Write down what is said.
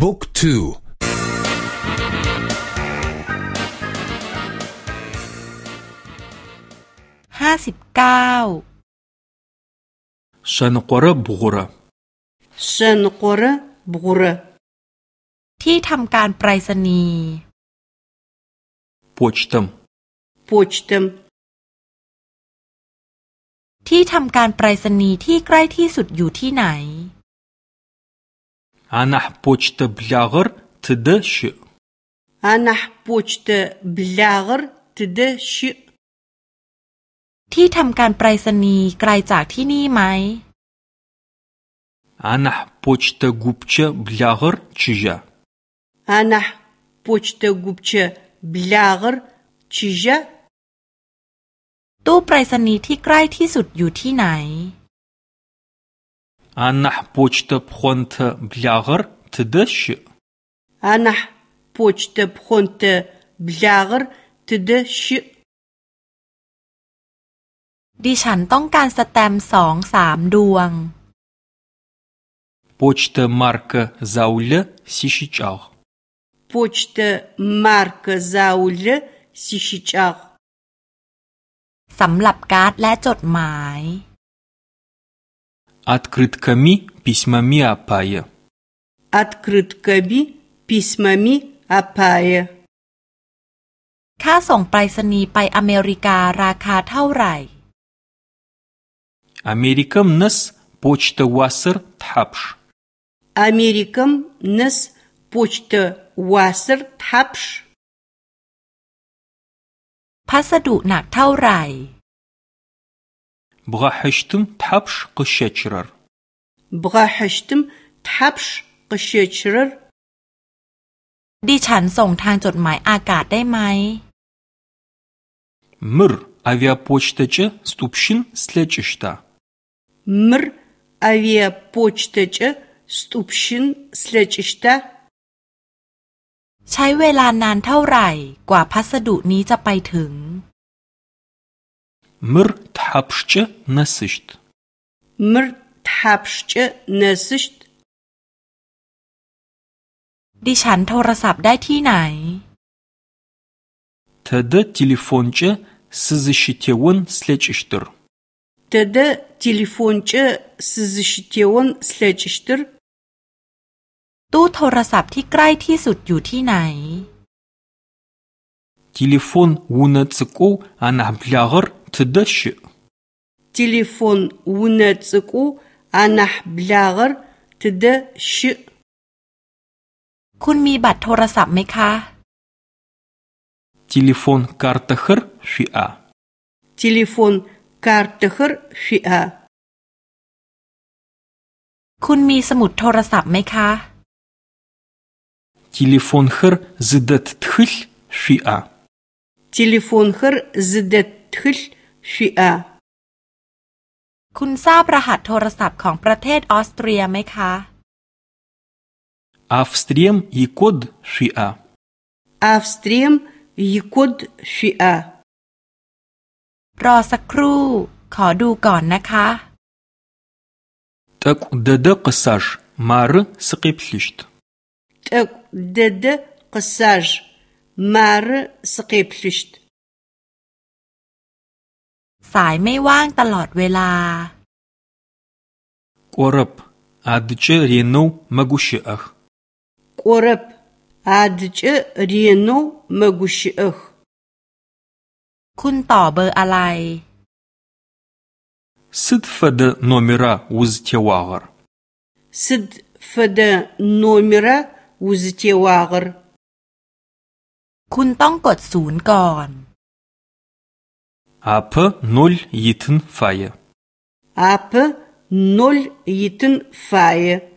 บุ๊กทูห้าสิบเก้าชนกรบุกระชนกรบุกระที่ทำการไปรษณีย์ почтам п о ч т а ที่ทำการไปรษณีย์ที่ใกล้ที่สุดอยู่ที่ไหน анах почта блягър тыдэ щыӏ? Анах почта блягър тыдэ щыӏ? ที่ทำการไพรษนียไกลจากที่นี่ไหมอันาปชตกุบเชบลากรชิจาอันาปชตกุบเชบลากรชิจาตู้ไพรษนีที่ใกล้ที่สุดอยู่ที่ไหน Анахь почтэ пхъонтэ благъэр тыдэ щыӏ? Анахь почтэ пхъонтэ благъэр тыдэ щыӏ? ดิฉันต้องการสแตมป์สองสามดวง Почта марка заулы сишичаг. Почта марка заулы сишичаг. สำหรับการ์ดและจดหมาย открытками, письмами апая. Открытками, письмами апая. ค่าส่งไปรษณีย์ไปอเมริการาคาเท่าไหร่ อเมริกัมนัสปชตวาสร์ทับช์อเมริกัมนัสปชตวาสร์ทับช์พัสดุหนักเท่าไหร่ бгъэхьыщтым тхьапш къыщэчрэр? Бгъэхьыщтым тхьапш къыщэчрэр? ดิฉันส่งทางจดหมายอากาศได้ไหม Мыр авиапочтачы ступшын слэчышта. Мыр авиапочтачы ступшын слэчышта. ใช้เวลานานเท่าไหร่กว่าพัสดุนี้จะไปถึง Мыр тхьапшкӏэ нэсыщт? Мыр тхьапшкӏэ нэсыщт? ดิฉันโทรศัพท์ได้ที่ไหน Тэдэ телефонкӏэ сызыщытеон слъэкӏыщтыр? Тэдэ телефонкӏэ сызыщытеон слъэкӏыщтыр? ตู้โทรศัพท์ที่ใกล้ที่สุดอยู่ที่ไหน Телефон унэ цӏыкӏоу анахьыблагъэр тыдэ щыӏ? Телефон унэ цӏыкӏу анахь благъэр тыдэ щыӏ? คุณมีบัตรโทรศัพท์ไหมคะ Телефон картахыр шиа. Телефон картахыр шиа. คุณมีสมุดโทรศัพท์ไหมคะ Телефонхэр зыдэт тхылъ шъуиӏа? Телефонхэр зыдэт тхылъ ชีอาคุณทราบรหัสโทรศัพท์ของประเทศออสเตรียไหมคะ ออสเตรียมยีคดชีอา ออสเตรียมยีคดชีอา รอสักครู่ ขอดูก่อนนะคะตักเดดกษัตริยมาร์สกิปลิชต์ตักเดดกษัตริยมาร์สกิปลิชต์สายไม่ว่างตลอดเวลาควรับอาดเจะเรียนูนมกุชเอห์ควรับอาดเจะเรียนูนมกุชเอห์คุณต่อเบอร์อะไรสุดฟเดนอมิระอุสเทวาร์สุดฟเดนอมิระอุสเทวาร์คุณต้องกดศูนย์ก่อน Apă-nol yitin faie. Apă-nol yitin faie.